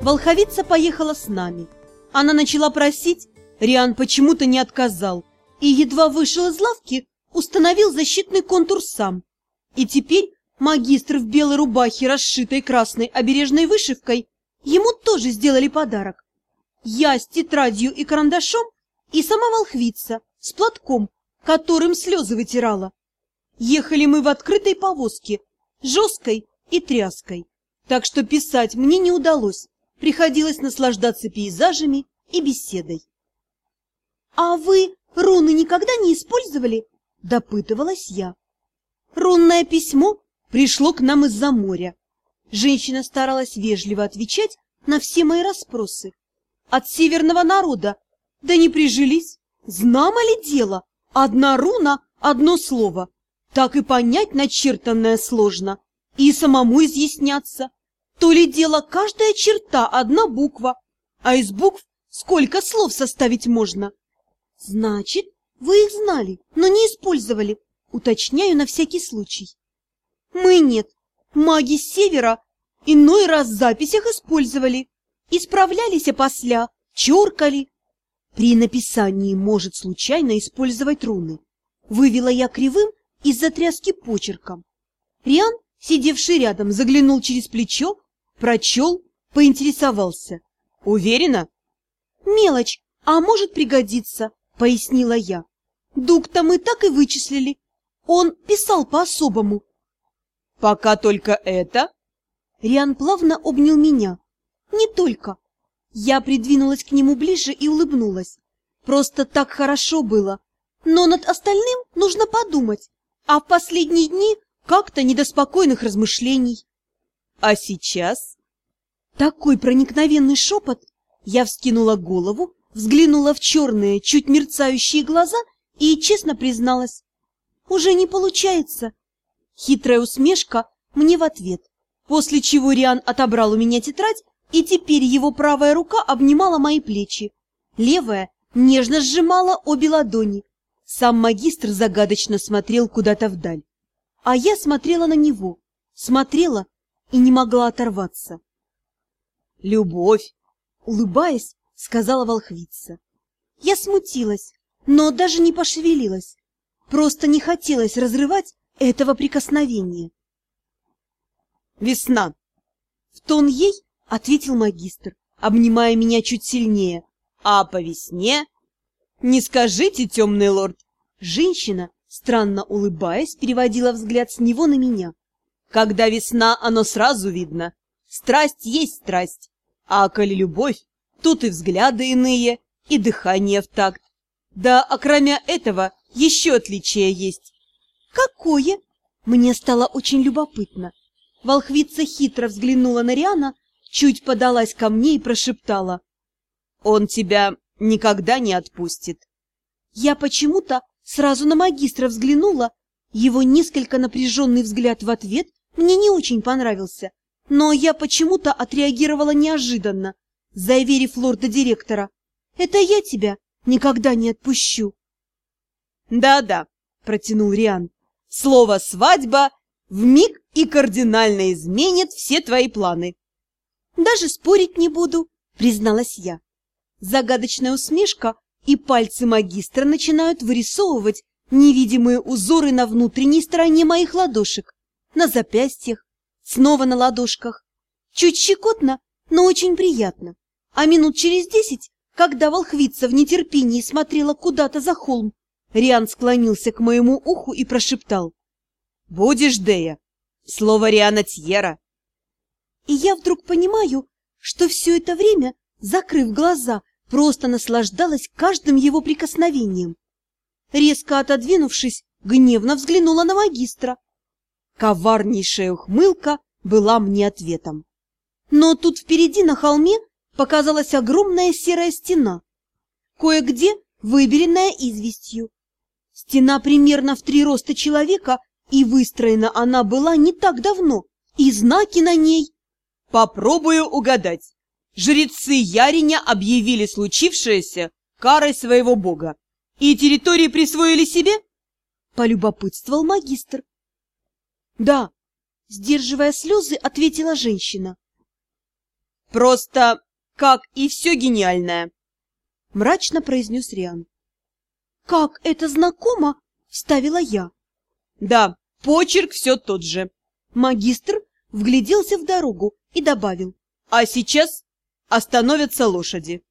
Волховица поехала с нами. Она начала просить, Риан почему-то не отказал, и едва вышел из лавки, установил защитный контур сам. И теперь магистр в белой рубахе, расшитой красной обережной вышивкой, ему тоже сделали подарок. Я с тетрадью и карандашом, и сама волхвица с платком, которым слезы вытирала. Ехали мы в открытой повозке, жесткой и тряской, так что писать мне не удалось, приходилось наслаждаться пейзажами и беседой. — А вы руны никогда не использовали? — допытывалась я. Рунное письмо пришло к нам из-за моря. Женщина старалась вежливо отвечать на все мои расспросы. От северного народа, да не прижились. Знамо ли дело? Одна руна, одно слово. Так и понять начертанное сложно, и самому изъясняться. То ли дело каждая черта одна буква, а из букв сколько слов составить можно? Значит, вы их знали, но не использовали, уточняю на всякий случай. Мы нет, маги севера иной раз в записях использовали, исправлялись опосля, чёркали. При написании может случайно использовать руны. Вывела я кривым из-за тряски почерком. Риан, сидевший рядом, заглянул через плечо, прочел, поинтересовался. «Уверена?» «Мелочь, а может пригодиться», — пояснила я. «Дуг-то мы так и вычислили. Он писал по-особому». «Пока только это?» Риан плавно обнял меня. «Не только». Я придвинулась к нему ближе и улыбнулась. Просто так хорошо было. Но над остальным нужно подумать а в последние дни как-то не до спокойных размышлений. А сейчас? Такой проникновенный шепот. Я вскинула голову, взглянула в черные, чуть мерцающие глаза и честно призналась. Уже не получается. Хитрая усмешка мне в ответ, после чего Риан отобрал у меня тетрадь, и теперь его правая рука обнимала мои плечи. Левая нежно сжимала обе ладони, сам магистр загадочно смотрел куда-то вдаль, а я смотрела на него, смотрела и не могла оторваться. «Любовь!» — улыбаясь, сказала волхвица. Я смутилась, но даже не пошевелилась, просто не хотелось разрывать этого прикосновения. «Весна!» — в тон ей ответил магистр, обнимая меня чуть сильнее. «А по весне «Не скажите, темный лорд!» Женщина, странно улыбаясь, переводила взгляд с него на меня. «Когда весна, оно сразу видно. Страсть есть страсть. А коли любовь, тут и взгляды иные, и дыхание в такт. Да, а кроме этого, еще отличие есть». «Какое?» Мне стало очень любопытно. Волхвица хитро взглянула на Риана, чуть подалась ко мне и прошептала. «Он тебя никогда не отпустит. Я почему-то сразу на магистра взглянула. Его несколько напряженный взгляд в ответ мне не очень понравился, но я почему-то отреагировала неожиданно, заверив лорда-директора. «Это я тебя никогда не отпущу». «Да-да», — протянул Риан, — «слово «свадьба» вмиг и кардинально изменит все твои планы». «Даже спорить не буду», — призналась я. Загадочная усмешка, и пальцы магистра начинают вырисовывать невидимые узоры на внутренней стороне моих ладошек, на запястьях, снова на ладошках. Чуть щекотно, но очень приятно. А минут через десять, когда волхвица в нетерпении смотрела куда-то за холм, Риан склонился к моему уху и прошептал. «Будешь, Дея? Слово Риана Тьера!» И я вдруг понимаю, что все это время, закрыв глаза, просто наслаждалась каждым его прикосновением. Резко отодвинувшись, гневно взглянула на магистра. Коварнейшая ухмылка была мне ответом. Но тут впереди на холме показалась огромная серая стена, кое-где выбеленная известью. Стена примерно в три роста человека, и выстроена она была не так давно, и знаки на ней. Попробую угадать. Жрецы Яриня объявили случившееся карой своего бога. И территории присвоили себе? Полюбопытствовал магистр. Да, сдерживая слезы, ответила женщина. Просто как и все гениальное. Мрачно произнес Риан. Как это знакомо, вставила я. Да, почерк все тот же. Магистр вгляделся в дорогу и добавил. А сейчас остановятся лошади.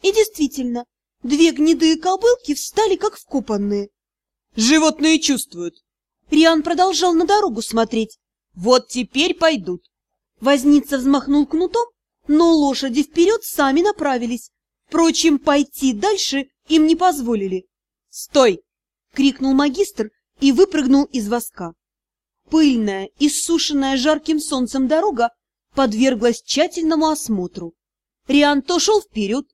И действительно, две гнедые кобылки встали как вкопанные. Животные чувствуют. Риан продолжал на дорогу смотреть. Вот теперь пойдут. Возница взмахнул кнутом, но лошади вперед сами направились. Впрочем, пойти дальше им не позволили. «Стой!» — крикнул магистр и выпрыгнул из воска. Пыльная, иссушенная жарким солнцем дорога подверглась тщательному осмотру. Риан то шел вперед,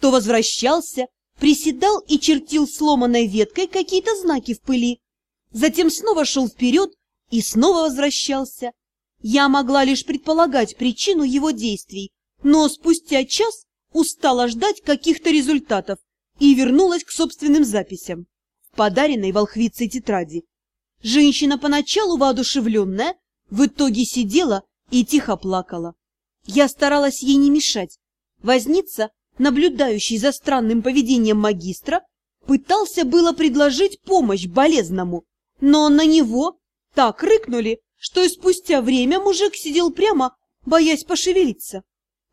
то возвращался, приседал и чертил сломанной веткой какие-то знаки в пыли. Затем снова шел вперед и снова возвращался. Я могла лишь предполагать причину его действий, но спустя час устала ждать каких-то результатов и вернулась к собственным записям в подаренной волхвицей тетради. Женщина поначалу воодушевленная, в итоге сидела и тихо плакала. Я старалась ей не мешать. Возница, наблюдающий за странным поведением магистра, пытался было предложить помощь болезному, но на него так рыкнули, что и спустя время мужик сидел прямо, боясь пошевелиться.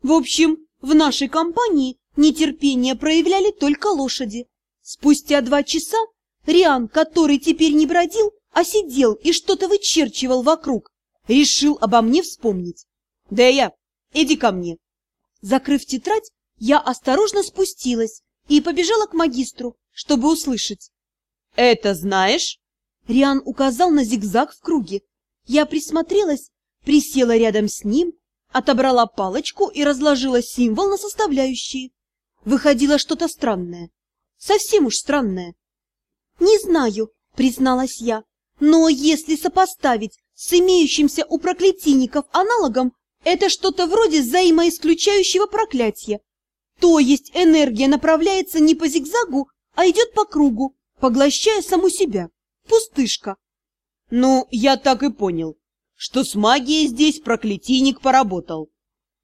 В общем, в нашей компании нетерпение проявляли только лошади. Спустя два часа Риан, который теперь не бродил, а сидел и что-то вычерчивал вокруг, решил обо мне вспомнить. Да я, иди ко мне. Закрыв тетрадь, я осторожно спустилась и побежала к магистру, чтобы услышать. «Это знаешь?» Риан указал на зигзаг в круге. Я присмотрелась, присела рядом с ним, отобрала палочку и разложила символ на составляющие. Выходило что-то странное. Совсем уж странное. «Не знаю», — призналась я, «но если сопоставить с имеющимся у проклятийников аналогом, это что-то вроде взаимоисключающего проклятия. То есть энергия направляется не по зигзагу, а идет по кругу, поглощая саму себя. Пустышка. Ну, я так и понял, что с магией здесь проклятийник поработал.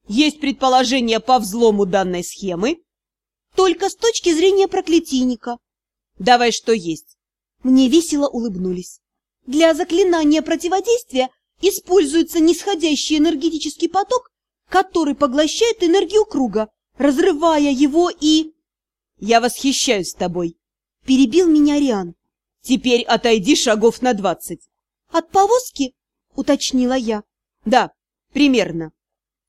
Есть предположение по взлому данной схемы? Только с точки зрения проклятийника. Давай, что есть. Мне весело улыбнулись. Для заклинания противодействия используется нисходящий энергетический поток, который поглощает энергию круга, разрывая его и... Я восхищаюсь тобой. Перебил меня Риан. Теперь отойди шагов на двадцать. От повозки? Уточнила я. Да, примерно.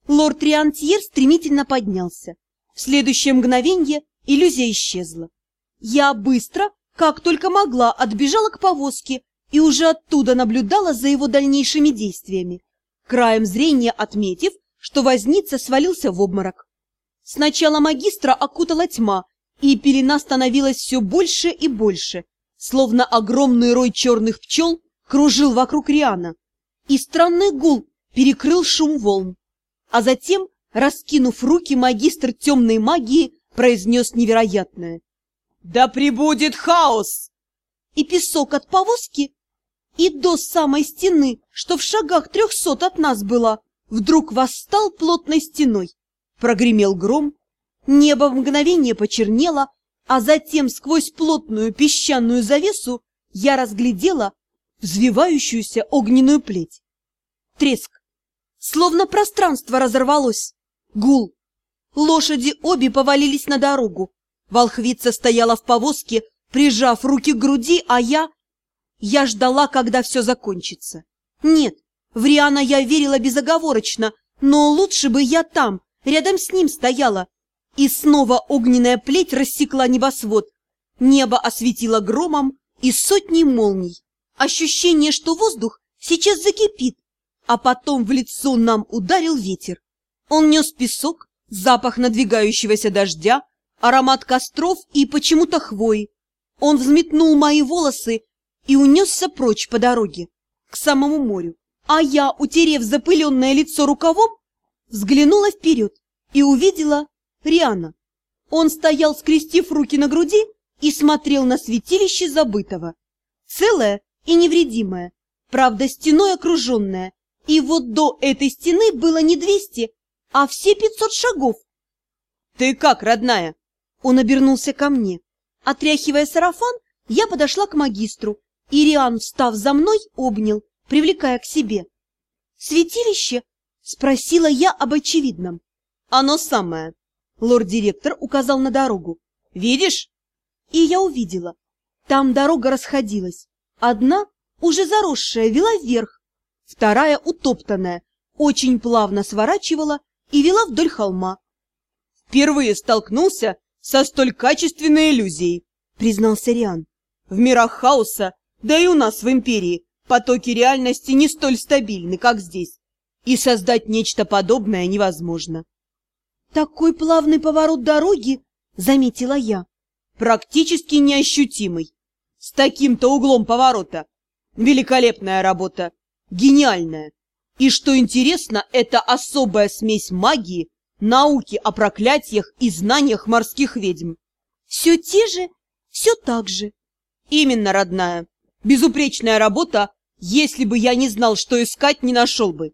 Лорд Риантьер стремительно поднялся. В следующее мгновенье иллюзия исчезла. Я быстро, как только могла, отбежала к повозке и уже оттуда наблюдала за его дальнейшими действиями, краем зрения отметив, что возница свалился в обморок. Сначала магистра окутала тьма, и пелена становилась все больше и больше, словно огромный рой черных пчел кружил вокруг Риана, и странный гул перекрыл шум волн. А затем, раскинув руки, магистр темной магии произнес невероятное. «Да прибудет хаос!» И песок от повозки, и до самой стены, что в шагах трехсот от нас была, вдруг восстал плотной стеной. Прогремел гром, небо в мгновение почернело, а затем сквозь плотную песчаную завесу я разглядела взвивающуюся огненную плеть. Треск. Словно пространство разорвалось. Гул. Лошади обе повалились на дорогу. Волхвица стояла в повозке, прижав руки к груди, а я... Я ждала, когда все закончится. Нет, в Риана я верила безоговорочно, но лучше бы я там, Рядом с ним стояла. И снова огненная плеть рассекла небосвод. Небо осветило громом и сотней молний. Ощущение, что воздух сейчас закипит, а потом в лицо нам ударил ветер. Он нес песок, запах надвигающегося дождя, аромат костров и почему-то хвои. Он взметнул мои волосы и унесся прочь по дороге, к самому морю. А я, утерев запыленное лицо рукавом, взглянула вперед и увидела Риана. Он стоял, скрестив руки на груди, и смотрел на святилище забытого. Целое и невредимое, правда, стеной окруженное. И вот до этой стены было не двести, а все пятьсот шагов. Ты как, родная? Он обернулся ко мне. Отряхивая сарафан, я подошла к магистру, и Риан, встав за мной, обнял, привлекая к себе. «Святилище?» — спросила я об очевидном. «Оно самое!» — лорд-директор указал на дорогу. «Видишь?» И я увидела. Там дорога расходилась. Одна, уже заросшая, вела вверх, вторая, утоптанная, очень плавно сворачивала и вела вдоль холма. «Впервые столкнулся со столь качественной иллюзией», — признался Риан. «В мирах хаоса, да и у нас в Империи, потоки реальности не столь стабильны, как здесь, и создать нечто подобное невозможно». «Такой плавный поворот дороги», — заметила я. «Практически неощутимый, с таким-то углом поворота. Великолепная работа, гениальная. И что интересно, это особая смесь магии, науки о проклятиях и знаниях морских ведьм. Все те же, все так же. Именно, родная. Безупречная работа, если бы я не знал, что искать, не нашел бы.